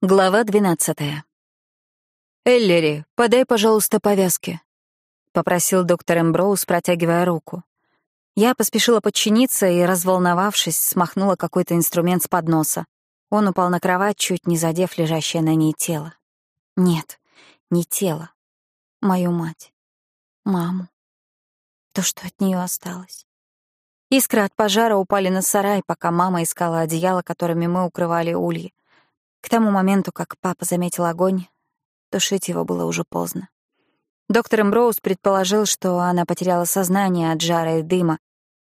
Глава двенадцатая. «Эллери, подай, пожалуйста, повязки», — попросил доктор Эмброуз, протягивая руку. Я поспешила подчиниться и, разволновавшись, смахнула какой-то инструмент с подноса. Он упал на кровать, чуть не задев лежащее на ней тело. Нет, не тело. Мою мать. Маму. То, что от нее осталось. Искры от пожара упали на сарай, пока мама искала одеяло, которыми мы укрывали ульи. К тому моменту, как папа заметил огонь, тушить его было уже поздно. Доктор Эмброуз предположил, что она потеряла сознание от жара и дыма.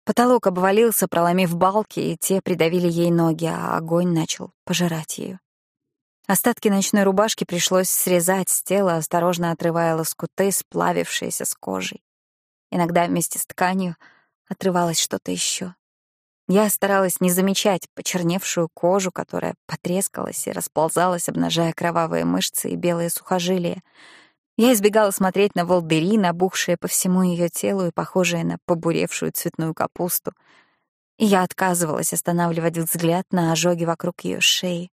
Потолок обвалился, проломив балки, и те придавили ей ноги, а огонь начал пожирать ее. Остатки ночной рубашки пришлось срезать с тела, осторожно отрывая лоскуты, сплавившиеся с кожей. Иногда вместе с тканью отрывалось что-то еще. Я старалась не замечать почерневшую кожу, которая потрескалась и расползалась, обнажая кровавые мышцы и белые сухожилия. Я избегала смотреть на волдыри, набухшие по всему ее телу и похожие на побуревшую цветную капусту. И я отказывалась останавливать взгляд на ожоги вокруг ее шеи.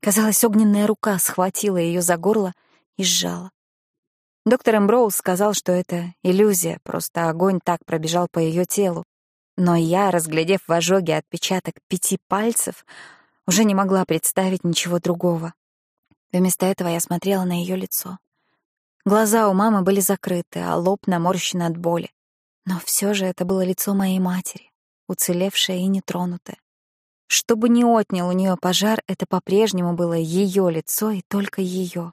Казалось, огненная рука схватила ее за горло и сжала. Доктор Эмброуз сказал, что это иллюзия, просто огонь так пробежал по ее телу. Но я, разглядев в ожоге отпечаток пяти пальцев, уже не могла представить ничего другого. Вместо этого я смотрела на ее лицо. Глаза у мамы были закрыты, а лоб наморщен от боли. Но все же это было лицо моей матери, уцелевшее и нетронутое. Что бы ни отнял у нее пожар, это по-прежнему было ее лицо и только ее.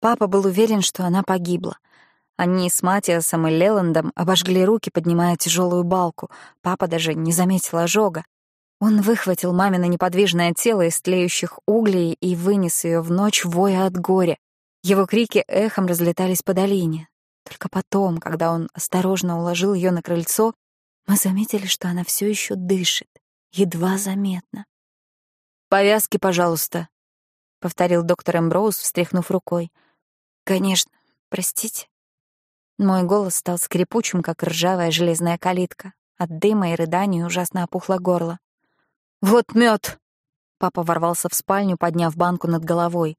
Папа был уверен, что она погибла — они с Матиасом и Леландом обожгли руки, поднимая тяжелую балку. Папа даже не заметил ожога. Он выхватил мамино неподвижное тело из тлеющих углей и вынес ее в ночь, воя от горя. Его крики эхом разлетались по долине. Только потом, когда он осторожно уложил ее на крыльцо, мы заметили, что она все еще дышит, едва заметно. «Повязки, пожалуйста», — повторил доктор Эмброуз, встряхнув рукой. «Конечно, простите». Мой голос стал скрипучим, как ржавая железная калитка. От дыма и рыданий ужасно опухло горло. «Вот мед! Папа ворвался в спальню, подняв банку над головой.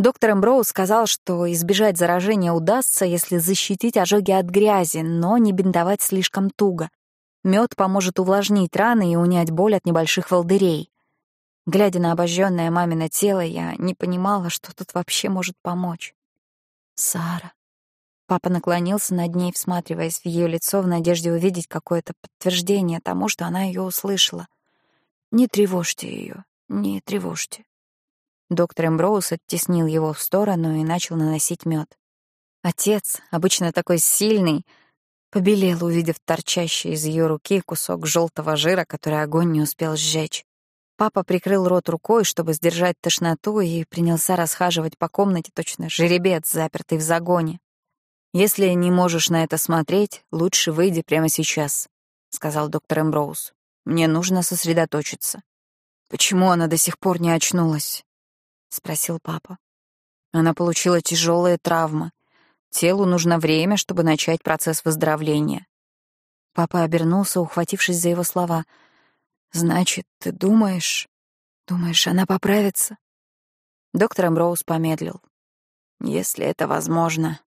Доктор Эмброуз сказал, что избежать заражения удастся, если защитить ожоги от грязи, но не бинтовать слишком туго. Мед поможет увлажнить раны и унять боль от небольших волдырей. Глядя на обожженное мамино тело, я не понимала, что тут вообще может помочь. Сара. Папа наклонился над ней, всматриваясь в ее лицо в надежде увидеть какое-то подтверждение тому, что она ее услышала. «Не тревожьте ее, не тревожьте». Доктор Эмброуз оттеснил его в сторону и начал наносить мед. Отец, обычно такой сильный, побелел, увидев торчащий из ее руки кусок желтого жира, который огонь не успел сжечь. Папа прикрыл рот рукой, чтобы сдержать тошноту, и принялся расхаживать по комнате точно жеребец, запертый в загоне. «Если не можешь на это смотреть, лучше выйди прямо сейчас», — сказал доктор Эмброуз. «Мне нужно сосредоточиться». «Почему она до сих пор не очнулась?» — спросил папа. Она получила тяжелые травмы. Телу нужно время, чтобы начать процесс выздоровления. Папа обернулся, ухватившись за его слова. «Значит, ты думаешь... Думаешь, она поправится?» Доктор Эмброуз помедлил. «Если это возможно», —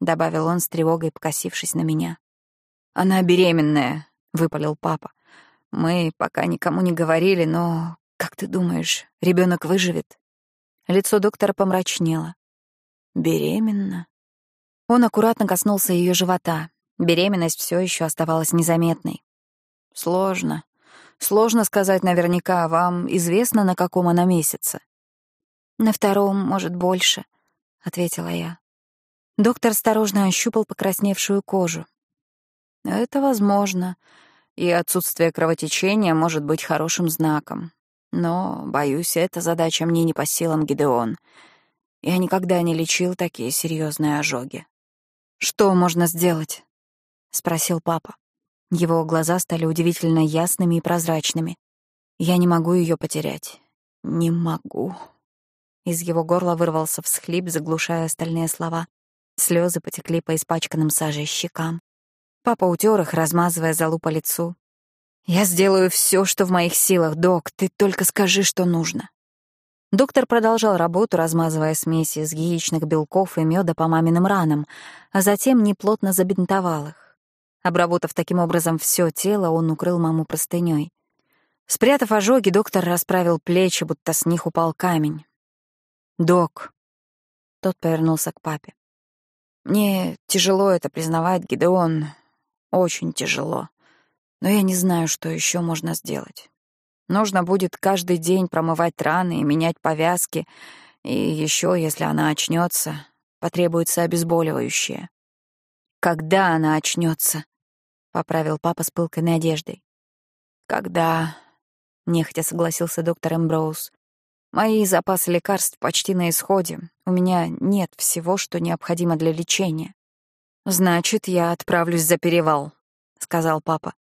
добавил он с тревогой, покосившись на меня. «Она беременная», — выпалил папа. «Мы пока никому не говорили, но, как ты думаешь, ребенок выживет?» Лицо доктора помрачнело. «Беременна?» Он аккуратно коснулся ее живота. Беременность все еще оставалась незаметной. «Сложно. Сложно сказать наверняка. Вам известно, на каком она месяце?» «На втором, может, больше», — ответила я. Доктор осторожно ощупал покрасневшую кожу. Это возможно, и отсутствие кровотечения может быть хорошим знаком. Но, боюсь, эта задача мне не по силам, Гидеон. Я никогда не лечил такие серьезные ожоги. «Что можно сделать?» — спросил папа. Его глаза стали удивительно ясными и прозрачными. «Я не могу ее потерять. Не могу». Из его горла вырвался всхлип, заглушая остальные слова. Слезы потекли по испачканным сажей щекам. Папа утер их, размазывая залу по лицу. «Я сделаю все, что в моих силах, док, ты только скажи, что нужно». Доктор продолжал работу, размазывая смеси из яичных белков и меда по маминым ранам, а затем неплотно забинтовал их. Обработав таким образом все тело, он укрыл маму простыней. Спрятав ожоги, доктор расправил плечи, будто с них упал камень. «Док». Тот повернулся к папе. «Мне тяжело это признавать, Гидеон. Очень тяжело. Но я не знаю, что еще можно сделать. Нужно будет каждый день промывать раны и менять повязки, и еще, если она очнется, потребуется обезболивающее. Когда она очнется? поправил папа с пылкой надеждой. Когда? нехотя согласился доктор Эмброуз. Мои запасы лекарств почти на исходе. У меня нет всего, что необходимо для лечения. Значит, я отправлюсь за перевал, сказал папа.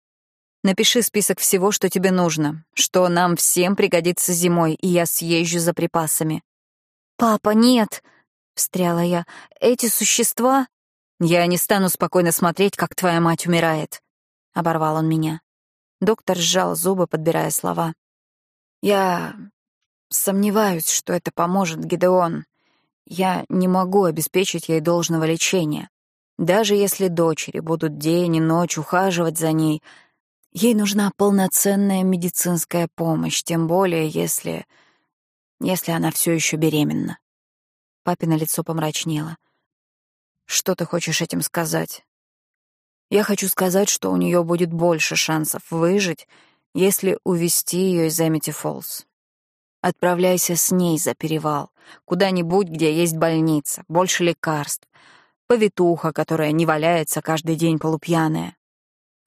Напиши список всего, что тебе нужно, что нам всем пригодится зимой, и я съезжу за припасами. Папа, нет, встряла я. Эти существа я не стану спокойно смотреть, как твоя мать умирает, оборвал он меня. Доктор сжал зубы, подбирая слова. Я Сомневаюсь, что это поможет Гидеон. Я не могу обеспечить ей должного лечения. Даже если дочери будут день и ночь ухаживать за ней, ей нужна полноценная медицинская помощь, тем более если... если она все еще беременна. Папино лицо помрачнело. Что ты хочешь этим сказать? Я хочу сказать, что у нее будет больше шансов выжить, если увести ее из Эмити Фоллс. Отправляйся с ней за перевал, куда-нибудь, где есть больница, больше лекарств, повитуха, которая не валяется каждый день полупьяная.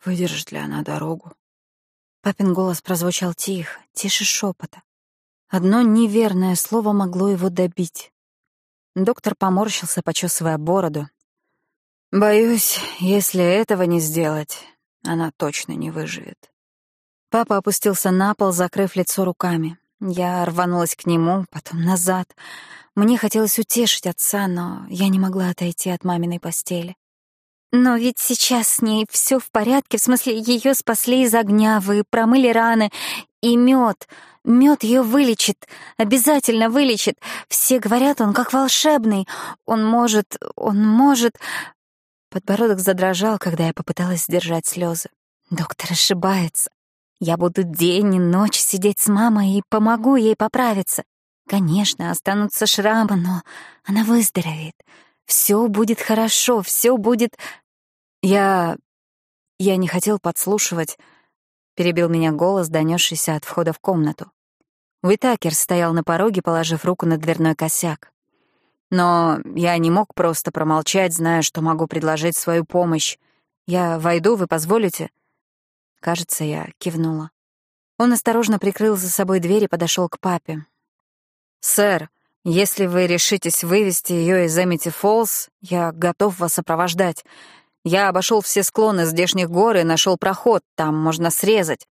Выдержит ли она дорогу? Папин голос прозвучал тихо, тише шепота. Одно неверное слово могло его добить. Доктор поморщился, почесывая бороду. «Боюсь, если этого не сделать, она точно не выживет». Папа опустился на пол, закрыв лицо руками. Я рванулась к нему, потом назад. Мне хотелось утешить отца, но я не могла отойти от маминой постели. Но ведь сейчас с ней все в порядке, в смысле, ее спасли из огня, вы промыли раны, и мед, мед ее вылечит, обязательно вылечит. Все говорят, он как волшебный, он может, он может... Подбородок задрожал, когда я попыталась сдержать слезы. Доктор ошибается. Я буду день и ночь сидеть с мамой и помогу ей поправиться. Конечно, останутся шрамы, но она выздоровеет. Все будет хорошо, все будет... Я... Я не хотел подслушивать. Перебил меня голос, донесшийся от входа в комнату. Уитакер стоял на пороге, положив руку на дверной косяк. Но я не мог просто промолчать, зная, что могу предложить свою помощь. Я войду, вы позволите? — Кажется, я кивнула. Он осторожно прикрыл за собой дверь и подошел к папе. «Сэр, если вы решитесь вывести ее из Эмити Фоллс, я готов вас сопровождать. Я обошел все склоны здешних гор и нашел проход, там можно срезать.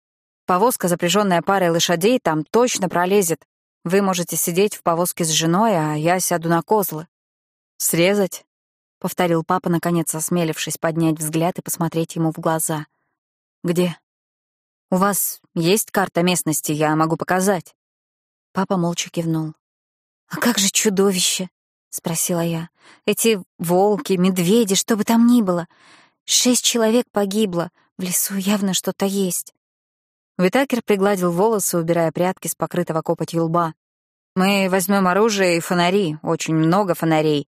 Повозка, запряженная парой лошадей, там точно пролезет. Вы можете сидеть в повозке с женой, а я сяду на козлы. Срезать? — повторил папа, наконец осмелившись поднять взгляд и посмотреть ему в глаза. «Где?» «У вас есть карта местности, я могу показать». Папа молча кивнул. «А как же чудовище?» — спросила я. «Эти волки, медведи, что бы там ни было. Шесть человек погибло, в лесу явно что-то есть». Витакер пригладил волосы, убирая прятки с покрытого копотью лба. «Мы возьмем оружие и фонари, очень много фонарей.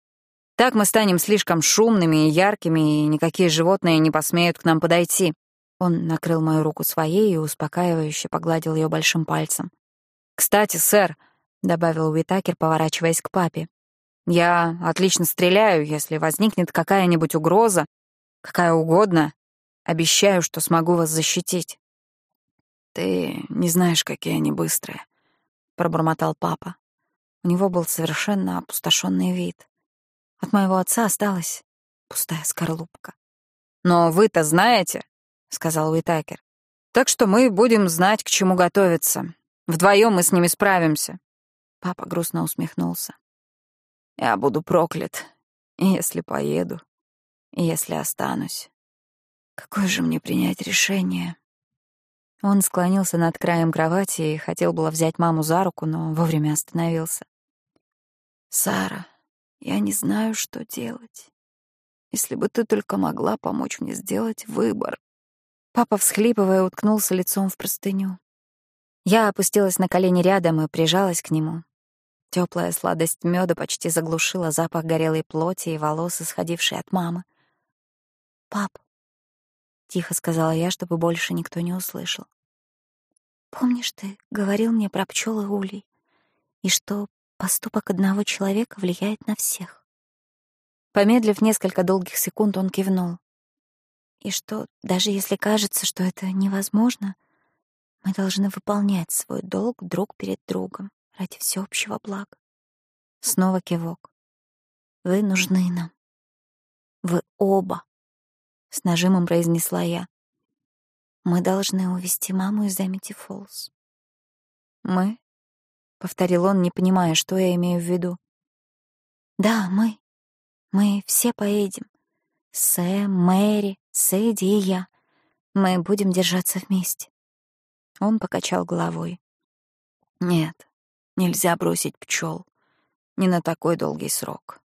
Так мы станем слишком шумными и яркими, и никакие животные не посмеют к нам подойти. Он накрыл мою руку своей и успокаивающе погладил ее большим пальцем. «Кстати, сэр», — добавил Уитакер, поворачиваясь к папе, «я отлично стреляю, если возникнет какая-нибудь угроза, какая угодно. Обещаю, что смогу вас защитить». «Ты не знаешь, какие они быстрые», — пробормотал папа. У него был совершенно опустошенный вид. От моего отца осталась пустая скорлупка. «Но вы-то знаете», — сказал Уитакер. «Так что мы будем знать, к чему готовиться. Вдвоем мы с ними справимся». Папа грустно усмехнулся. «Я буду проклят, если поеду, если останусь. Какое же мне принять решение?» Он склонился над краем кровати и хотел было взять маму за руку, но вовремя остановился. «Сара, я не знаю, что делать. Если бы ты только могла помочь мне сделать выбор». Папа, всхлипывая, уткнулся лицом в простыню. Я опустилась на колени рядом и прижалась к нему. Теплая сладость меда почти заглушила запах горелой плоти и волос, исходивший от мамы. «Пап», — тихо сказала я, чтобы больше никто не услышал. «Помнишь, ты говорил мне про пчел и улей, и что поступок одного человека влияет на всех?» Помедлив несколько долгих секунд, он кивнул. «И что, даже если кажется, что это невозможно, мы должны выполнять свой долг друг перед другом ради всеобщего блага». Снова кивок. «Вы нужны нам. Вы оба с нажимом произнесла я. Мы должны увести маму из Амити Фолс. Мы? повторил он, не понимая, что я имею в виду. Да, мы. Мы все поедем. Сэм, Мэри, Сэдди и я. Мы будем держаться вместе. Он покачал головой. Нет, нельзя бросить пчел. Не на такой долгий срок.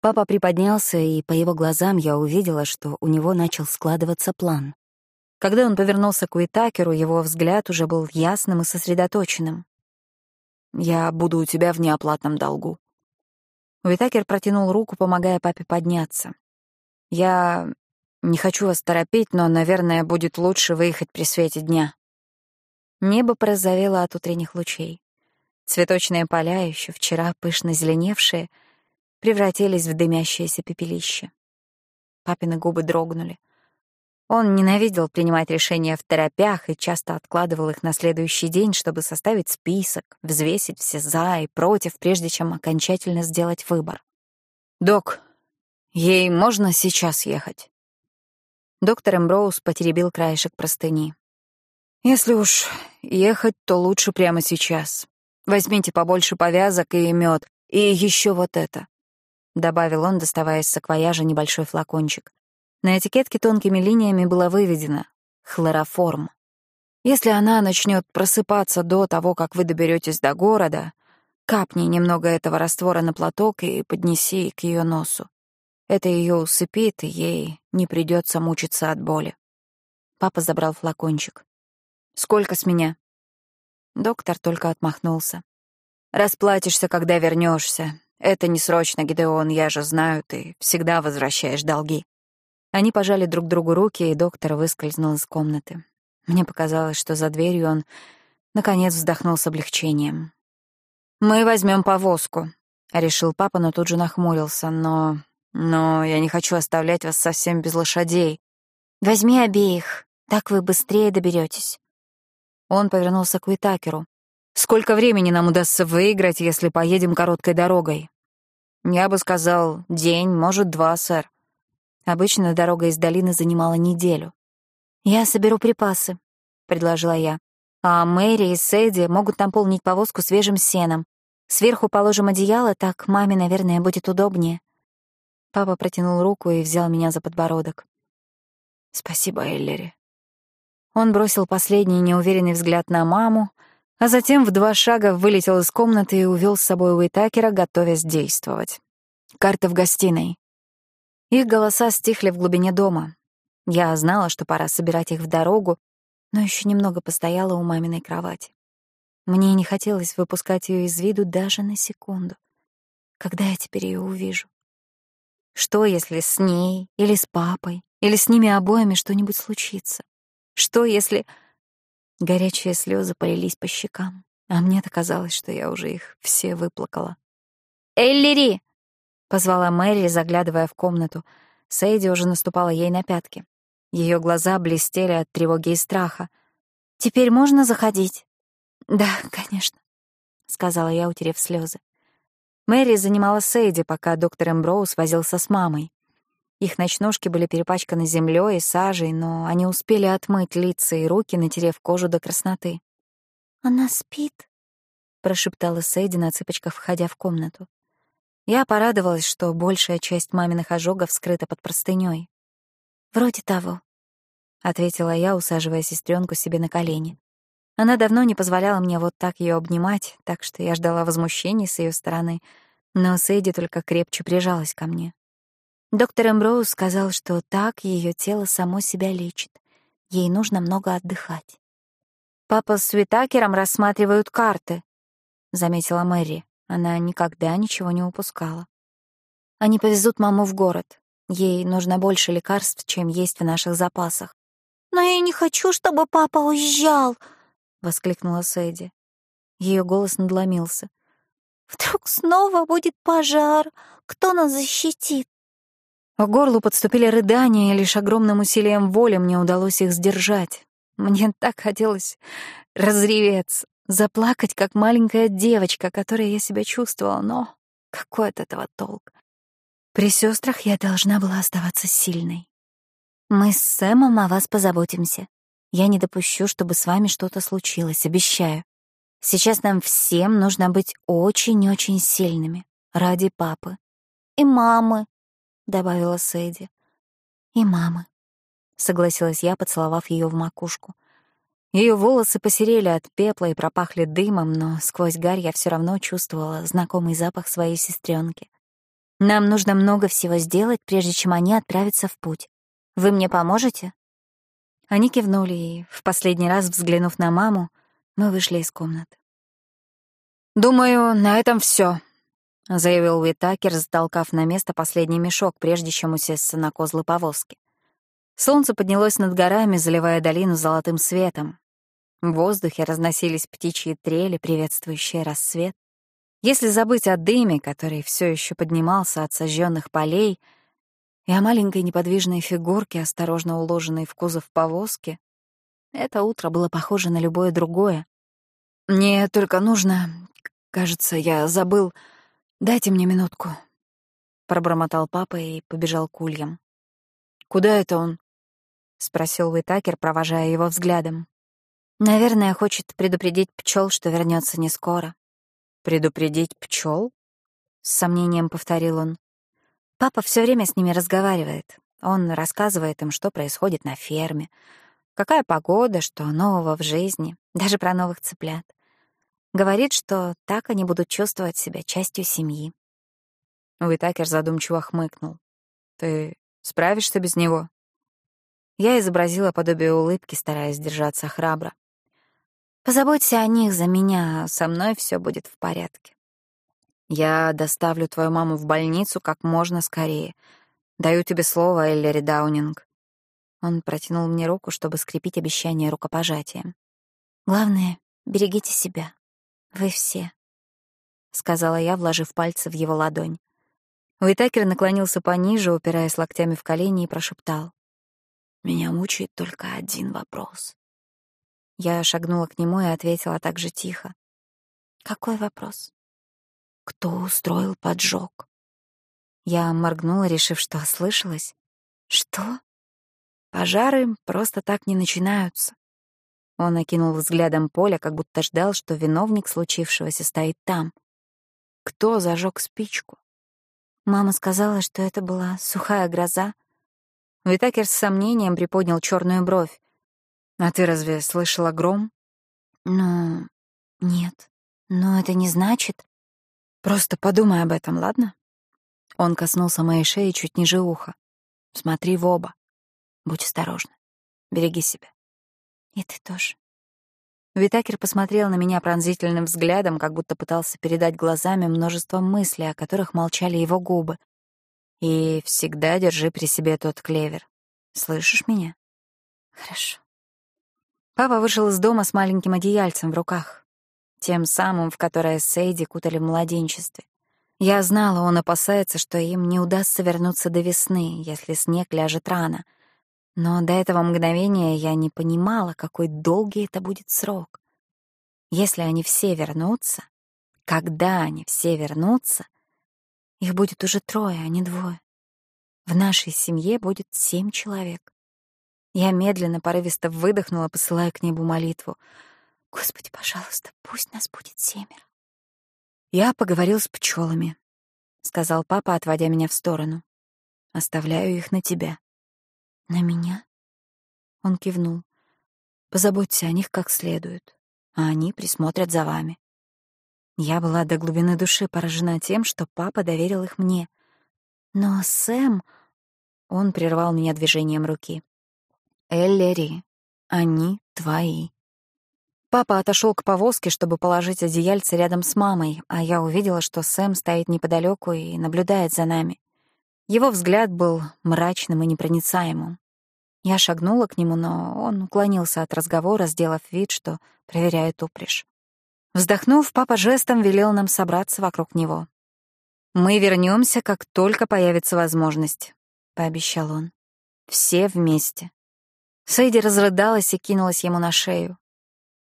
Папа приподнялся, и по его глазам я увидела, что у него начал складываться план. Когда он повернулся к Уитакеру, его взгляд уже был ясным и сосредоточенным. «Я буду у тебя в неоплатном долгу». Уитакер протянул руку, помогая папе подняться. «Я не хочу вас торопить, но, наверное, будет лучше выехать при свете дня». Небо порозовело от утренних лучей. Цветочные поля, еще вчера пышно зеленевшие — превратились в дымящееся пепелище. Папины губы дрогнули. Он ненавидел принимать решения в торопях и часто откладывал их на следующий день, чтобы составить список, взвесить все «за» и «против», прежде чем окончательно сделать выбор. «Док, ей можно сейчас ехать?» Доктор Эмброуз потеребил краешек простыни. «Если уж ехать, то лучше прямо сейчас. Возьмите побольше повязок и мед, и еще вот это добавил он, доставая из саквояжа небольшой флакончик. На этикетке тонкими линиями было выведено «хлороформ». Если она начнет просыпаться до того, как вы доберетесь до города, капни немного этого раствора на платок и поднеси к ее носу. Это ее усыпит, и ей не придется мучиться от боли. Папа забрал флакончик. «Сколько с меня?» Доктор только отмахнулся. «Расплатишься, когда вернешься. Это не срочно, Гидеон, я же знаю, ты всегда возвращаешь долги. Они пожали друг другу руки, и доктор выскользнул из комнаты. Мне показалось, что за дверью он, наконец, вздохнул с облегчением. «Мы возьмем повозку», — решил папа, но тут же нахмурился. «Но... но я не хочу оставлять вас совсем без лошадей». «Возьми обеих, так вы быстрее доберетесь. Он повернулся к Уитакеру. Сколько времени нам удастся выиграть, если поедем короткой дорогой? Я бы сказал, день, может, два, сэр. Обычно дорога из долины занимала неделю. «Я соберу припасы», — предложила я. «А Мэри и Сэдди могут наполнить повозку свежим сеном. Сверху положим одеяло, так маме, наверное, будет удобнее». Папа протянул руку и взял меня за подбородок. «Спасибо, Эллери». Он бросил последний неуверенный взгляд на маму, а затем в два шага вылетел из комнаты и увел с собой Уитакера, готовясь действовать. Карта в гостиной. Их голоса стихли в глубине дома. Я знала, что пора собирать их в дорогу, но еще немного постояла у маминой кровати. Мне не хотелось выпускать ее из виду даже на секунду. Когда я теперь ее увижу? Что, если с ней или с папой, или с ними обоими что-нибудь случится? Что, если... Горячие слезы полились по щекам, а мне-то казалось, что я уже их все выплакала. «Эллири!» — позвала Мэри, заглядывая в комнату. Сейди уже наступала ей на пятки. Ее глаза блестели от тревоги и страха. «Теперь можно заходить?» «Да, конечно», — сказала я, утерев слезы. Мэри занимала Сейди, пока доктор Эмброуз возился с мамой. Их ночнушки были перепачканы землей и сажей, но они успели отмыть лица и руки, натерев кожу до красноты. «Она спит?» — прошептала Сэйди на цыпочках, входя в комнату. Я порадовалась, что большая часть маминых ожогов скрыта под простынёй. «Вроде того», — ответила я, усаживая сестренку себе на колени. Она давно не позволяла мне вот так ее обнимать, так что я ждала возмущений с ее стороны, но Сэйди только крепче прижалась ко мне. Доктор Эмброуз сказал, что так ее тело само себя лечит. Ей нужно много отдыхать. «Папа с Витакером рассматривают карты», — заметила Мэри. Она никогда ничего не упускала. «Они повезут маму в город. Ей нужно больше лекарств, чем есть в наших запасах». «Но я не хочу, чтобы папа уезжал», — воскликнула Сэдди. Ее голос надломился. «Вдруг снова будет пожар? Кто нас защитит?» К горлу подступили рыдания, и лишь огромным усилием воли мне удалось их сдержать. Мне так хотелось разреветься, заплакать, как маленькая девочка, которой я себя чувствовала, но какой от этого толк? При сестрах я должна была оставаться сильной. Мы с Сэмом о вас позаботимся. Я не допущу, чтобы с вами что-то случилось, обещаю. Сейчас нам всем нужно быть очень-очень сильными. Ради папы. И мамы, — добавила Сэйди. И мамы согласилась я, поцеловав ее в макушку. Ее волосы посерели от пепла и пропахли дымом, но сквозь гарь я все равно чувствовала знакомый запах своей сестренки. Нам нужно много всего сделать, прежде чем они отправятся в путь. Вы мне поможете? Они кивнули, и, в последний раз взглянув на маму, мы вышли из комнаты. «Думаю, на этом все, заявил Уитакер, затолкав на место последний мешок, прежде чем усесться на козлы повозки. Солнце поднялось над горами, заливая долину золотым светом. В воздухе разносились птичьи трели, приветствующие рассвет. Если забыть о дыме, который все еще поднимался от сожженных полей, и о маленькой неподвижной фигурке, осторожно уложенной в кузов повозки, это утро было похоже на любое другое. «Мне только нужно... Кажется, я забыл... Дайте мне минутку», — пробормотал папа и побежал к ульям. «Куда это он?» — спросил Уитакер, провожая его взглядом. «Наверное, хочет предупредить пчел, что вернется не скоро». «Предупредить пчел? с сомнением повторил он. «Папа все время с ними разговаривает. Он рассказывает им, что происходит на ферме, какая погода, что нового в жизни, даже про новых цыплят. Говорит, что так они будут чувствовать себя частью семьи». Уитакер задумчиво хмыкнул. «Ты справишься без него?» Я изобразила подобие улыбки, стараясь держаться храбро. «Позаботься о них за меня, со мной все будет в порядке. Я доставлю твою маму в больницу как можно скорее. Даю тебе слово, Эллери Даунинг». Он протянул мне руку, чтобы скрепить обещание рукопожатием. «Главное, берегите себя. Вы все», — сказала я, вложив пальцы в его ладонь. Уитакер наклонился пониже, упираясь локтями в колени, и прошептал. Меня мучает только один вопрос. Я шагнула к нему и ответила так же тихо. «Какой вопрос?» «Кто устроил поджог?» Я моргнула, решив, что ослышалась. «Что?» «Пожары просто так не начинаются». Он окинул взглядом поле, как будто ждал, что виновник случившегося стоит там. «Кто зажег спичку?» Мама сказала, что это была сухая гроза, Витакер с сомнением приподнял черную бровь. «А ты разве слышала гром?» «Ну, нет. Но это не значит...» «Просто подумай об этом, ладно?» Он коснулся моей шеи чуть ниже уха. «Смотри в оба. Будь осторожна. Береги себя. И ты тоже». Витакер посмотрел на меня пронзительным взглядом, как будто пытался передать глазами множество мыслей, о которых молчали его губы. И всегда держи при себе тот клевер. Слышишь меня? Хорошо. Папа вышел из дома с маленьким одеяльцем в руках, тем самым, в которое Сейди кутали в младенчестве. Я знала, он опасается, что им не удастся вернуться до весны, если снег ляжет рано. Но до этого мгновения я не понимала, какой долгий это будет срок. Если они все вернутся, когда они все вернутся, их будет уже трое, а не двое. В нашей семье будет семь человек. Я медленно, порывисто выдохнула, посылая к небу молитву. «Господи, пожалуйста, пусть нас будет семеро». «Я поговорил с пчелами, сказал папа, отводя меня в сторону. «Оставляю их на тебя». «На меня?» Он кивнул. «Позаботься о них как следует, а они присмотрят за вами». Я была до глубины души поражена тем, что папа доверил их мне. Но Сэм... Он прервал меня движением руки. «Эллери, они твои». Папа отошел к повозке, чтобы положить одеяльце рядом с мамой, а я увидела, что Сэм стоит неподалеку и наблюдает за нами. Его взгляд был мрачным и непроницаемым. Я шагнула к нему, но он уклонился от разговора, сделав вид, что проверяет упряжь. Вздохнув, папа жестом велел нам собраться вокруг него. «Мы вернемся, как только появится возможность», — пообещал он. «Все вместе». Сейди разрыдалась и кинулась ему на шею.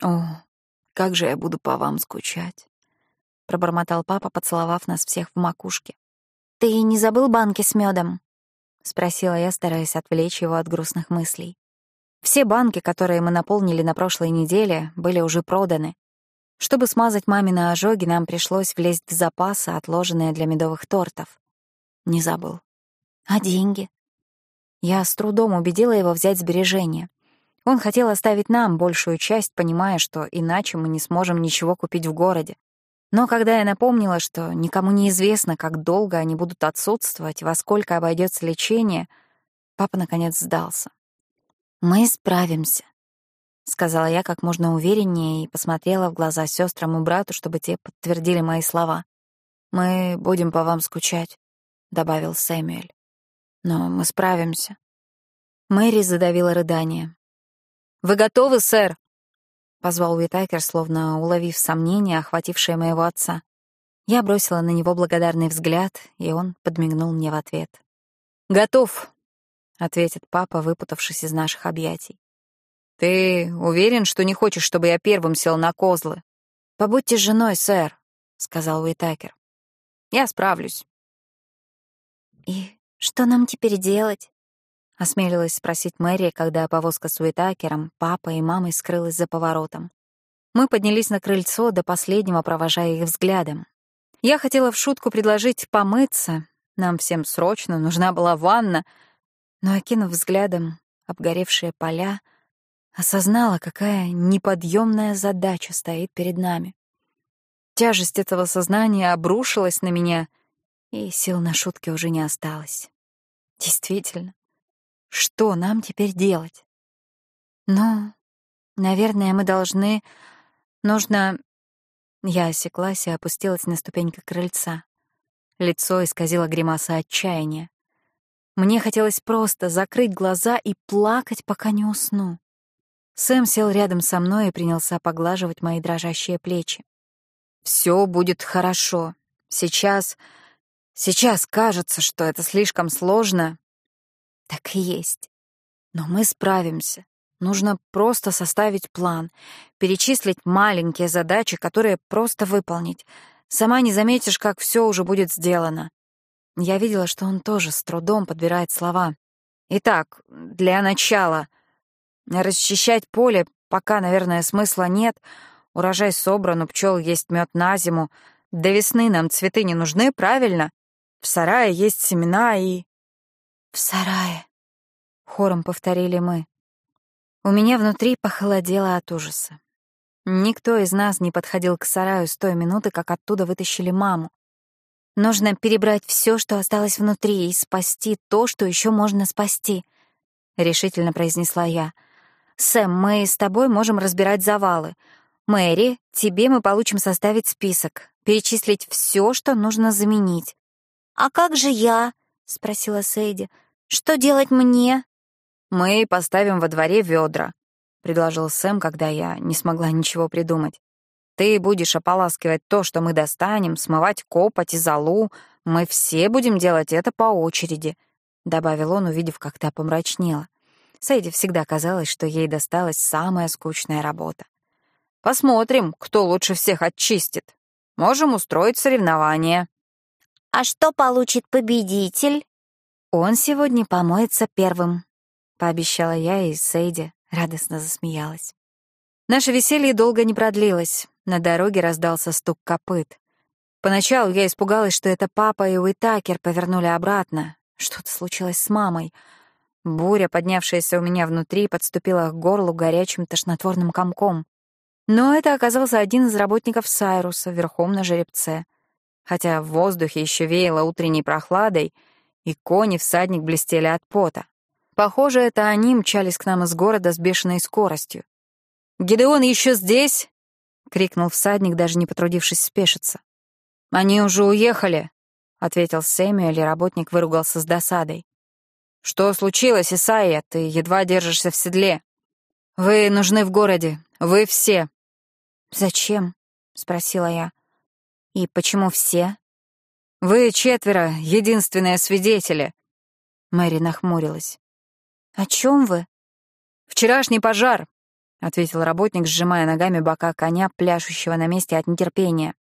«О, как же я буду по вам скучать», — пробормотал папа, поцеловав нас всех в макушке. «Ты не забыл банки с медом? спросила я, стараясь отвлечь его от грустных мыслей. Все банки, которые мы наполнили на прошлой неделе, были уже проданы. Чтобы смазать мамины ожоги, нам пришлось влезть в запасы, отложенные для медовых тортов. Не забыл. А деньги? Я с трудом убедила его взять сбережения. Он хотел оставить нам большую часть, понимая, что иначе мы не сможем ничего купить в городе. Но когда я напомнила, что никому не известно, как долго они будут отсутствовать, во сколько обойдется лечение, папа наконец сдался. «Мы справимся», — сказала я как можно увереннее и посмотрела в глаза сестрам и брату, чтобы те подтвердили мои слова. «Мы будем по вам скучать», — добавил Сэмюэль. «Но мы справимся». Мэри задавила рыдание. «Вы готовы, сэр?» — позвал Уитакер, словно уловив сомнение, охватившее моего отца. Я бросила на него благодарный взгляд, и он подмигнул мне в ответ. «Готов», — ответит папа, выпутавшись из наших объятий. «Ты уверен, что не хочешь, чтобы я первым сел на козлы?» «Побудьте женой, сэр», — сказал Уитакер. «Я справлюсь». «И что нам теперь делать?» Осмелилась спросить Мэри, когда повозка с Уитакером, папой и мамой скрылась за поворотом. Мы поднялись на крыльцо, до последнего провожая их взглядом. Я хотела в шутку предложить помыться, нам всем срочно нужна была ванна, но, окинув взглядом обгоревшие поля, осознала, какая неподъемная задача стоит перед нами. Тяжесть этого сознания обрушилась на меня, и сил на шутки уже не осталось. Действительно, что нам теперь делать? Ну, наверное, мы должны... Нужно... Я осеклась и опустилась на ступеньку крыльца. Лицо исказило гримаса отчаяния. Мне хотелось просто закрыть глаза и плакать, пока не усну. Сэм сел рядом со мной и принялся поглаживать мои дрожащие плечи. «Все будет хорошо. Сейчас... Сейчас кажется, что это слишком сложно, так и есть. Но мы справимся. Нужно просто составить план, перечислить маленькие задачи, которые просто выполнить. Сама не заметишь, как все уже будет сделано. Я видела, что он тоже с трудом подбирает слова. Итак, для начала расчищать поле пока, наверное, смысла нет. Урожай собран, у пчел есть мед на зиму. До весны нам цветы не нужны, правильно? В сарае есть семена и... «В сарае», — хором повторили мы. У меня внутри похолодело от ужаса. Никто из нас не подходил к сараю с той минуты, как оттуда вытащили маму. Нужно перебрать все, что осталось внутри, и спасти то, что еще можно спасти, — решительно произнесла я. «Сэм, мы с тобой можем разбирать завалы. Мэри, тебе мы получим составить список, перечислить все, что нужно заменить». «А как же я?» — спросила Сейди. «Что делать мне?» «Мы поставим во дворе ведра», — предложил Сэм, когда я не смогла ничего придумать. «Ты будешь ополаскивать то, что мы достанем, смывать копоть и золу. Мы все будем делать это по очереди», — добавил он, увидев, как та помрачнела. Сейди всегда казалось, что ей досталась самая скучная работа. «Посмотрим, кто лучше всех очистит. Можем устроить соревнование». «А что получит победитель?» «Он сегодня помоется первым», — пообещала я, и Сейди радостно засмеялась. Наше веселье долго не продлилось. На дороге раздался стук копыт. Поначалу я испугалась, что это папа и Уитакер повернули обратно. Что-то случилось с мамой. Буря, поднявшаяся у меня внутри, подступила к горлу горячим тошнотворным комком. Но это оказался один из работников Сайруса верхом на жеребце. Хотя в воздухе еще веяло утренней прохладой, и кони всадник блестели от пота. Похоже, это они мчались к нам из города с бешеной скоростью. «Гидеон еще здесь?» — крикнул всадник, даже не потрудившись спешиться. «Они уже уехали», — ответил Сэмюэль, и работник выругался с досадой. «Что случилось, Исайя? Ты едва держишься в седле. Вы нужны в городе. Вы все». «Зачем?» — спросила я. «И почему все?» «Вы четверо, единственные свидетели». Мэри нахмурилась. «О чем вы?» «Вчерашний пожар», — ответил работник, сжимая ногами бока коня, пляшущего на месте от нетерпения.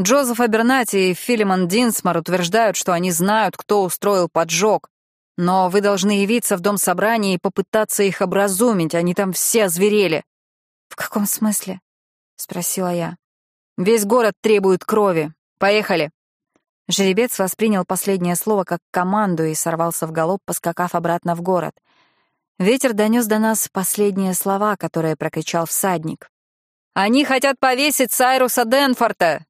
«Джозеф Абернати и Филимон Динсмор утверждают, что они знают, кто устроил поджог. Но вы должны явиться в дом собрания и попытаться их образумить, они там все озверели». «В каком смысле?» — спросила я. «Весь город требует крови. Поехали». Жеребец воспринял последнее слово как команду и сорвался в галоп, поскакав обратно в город. Ветер донес до нас последние слова, которые прокричал всадник. «Они хотят повесить Сайруса Денфорта!